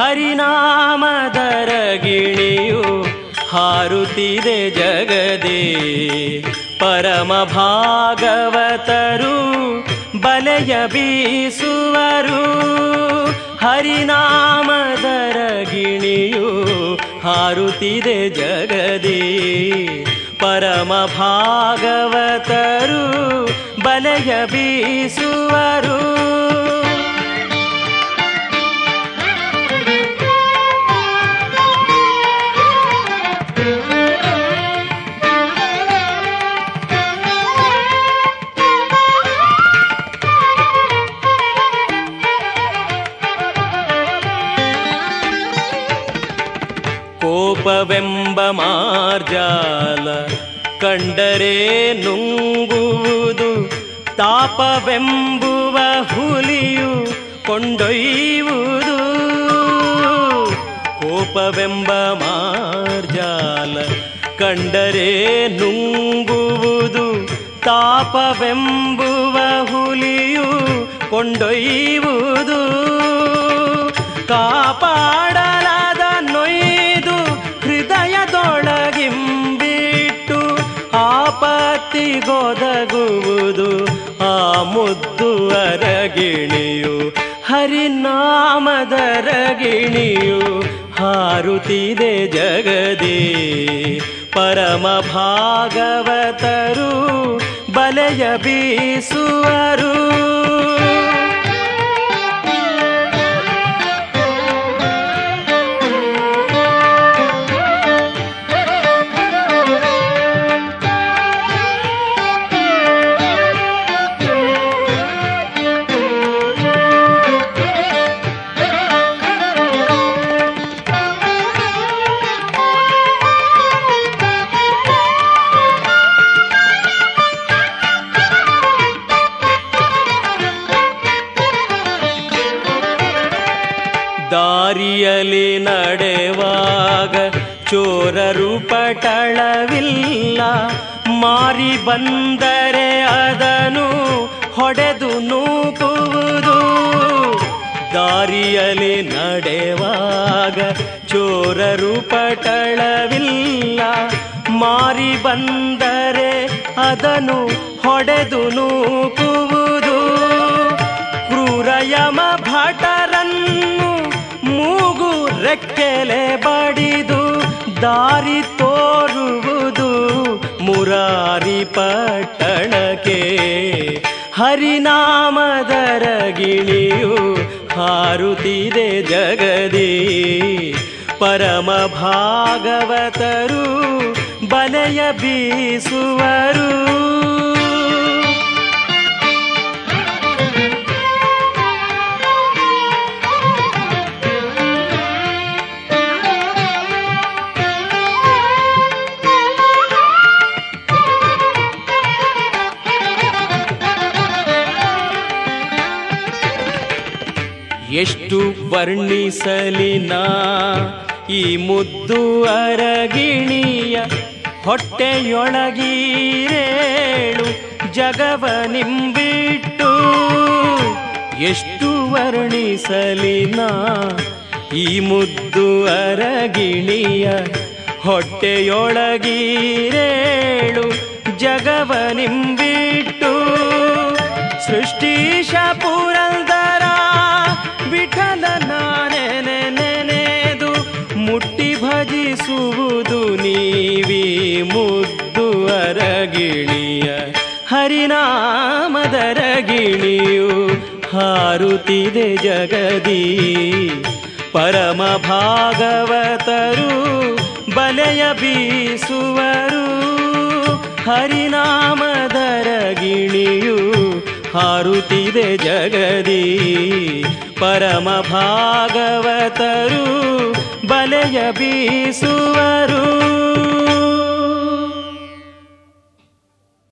ಹರಿನಾಮದರ ಗಿಣಿಯು ಹಾರುತ್ತಿದೆ ಜಗದೇ. ಪರಮ ಭಾಗವತರು ಬಲೆಯ ಬೀಸುವರು. ಹರಿನಾಮದರ ಗಿಣಿಯು ಹಾರುತ್ತಿದೆ ಜಗದೇ. ಪರಮ ಭಾಗವತರು ಬಲೆಯ ಬೀಸುವರು. ಕೋಪವೆಂಬ ಮಾರ್ಜಾಲ ಕಂಡರೆ ನುಂಗುವುದು, ತಾಪವೆಂಬುವ ಹುಲಿಯು ಕೊಂಡೊಯ್ಯುವುದು. ಕೋಪವೆಂಬ ಮಾರ್ಜಾಲ ಕಂಡರೆ ನುಂಗುವುದು, ತಾಪವೆಂಬುವ ಹುಲಿಯು ಕೊಂಡೊಯ್ಯುವುದು. ಕಾಪಾಡಲಾದ ಆಪತ್ತಿಗೊದಗುವುದು ಆ ಮುದ್ದು ಅರಗಿಣಿಯು ಹರಿನಾಮದರಗಿಣಿಯು ಹಾರುತ್ತಿದೆ ಜಗದೇ. ಪರಮ ಭಾಗವತರು ಬಲೆಯ ಬೀಸುವರು. ದಾರಿಯಲ್ಲಿ ನಡೆವಾಗ ಚೋರರು ಪಟಳವಿಲ್ಲ. ಮಾರಿ ಬಂದರೆ ಅದನು ಹೊಡೆದು ನೂಕುವುದು. ದಾರಿಯಲ್ಲಿ ನಡೆವಾಗ ಚೋರರು ಪಟಳವಿಲ್ಲ. ಮಾರಿ ಬಂದರೆ ಅದನು ಹೊಡೆದು ನೂಕುವುದು. ಕ್ರೂರಯಮ ಭಟರನ್ನು ರೆಕ್ಕೆಲೆ ಬಡಿದು ದಾರಿ ತೋರುವುದು ಮುರಾರಿ ಪಟ್ಟಣಕ್ಕೆ. ಹರಿನಾಮದರ ಗಿಣಿಯು ಹಾರುತ್ತಿದೆ ಜಗದಿ. ಪರಮ ಭಾಗವತರು ಬಲೆಯ ಬೀಸುವರು. ಎಷ್ಟು ವರ್ಣಿಸಲಿನ ಈ ಮುದ್ದು ಅರಗಿಣಿಯ ಹೊಟ್ಟೆಯೊಳಗೀರೇಳು ಜಗವ ನಿಂಬಿಟ್ಟು ಎಷ್ಟು ವರ್ಣಿಸಲಿನ ಈ ಮುದ್ದು ಅರಗಿಣಿಯ ಹೊಟ್ಟೆಯೊಳಗೀರೇಳು ಜಗವ ನಿಂಬಿಟ್ಟು ಸೃಷ್ಟಿ ಭಜಿಸುವುದು ನೀವಿ ಮುದ್ದು ಅರಗಿಣಿಯ ಹರಿನಾಮದರಗಿಣಿಯು ಹಾರುತ್ತಿದೆ ಜಗದೀ. ಪರಮ ಭಾಗವತರು ಬಲೆಯ ಬೀಸುವರು ಹರಿನಾಮದರಗಿಣಿಯು ಹಾರುತ್ತಿದೆ ಜಗದಿ. ಪರಮ ಭಾಗವತರು ಬಲೆಯ ಬೀಸುವರು.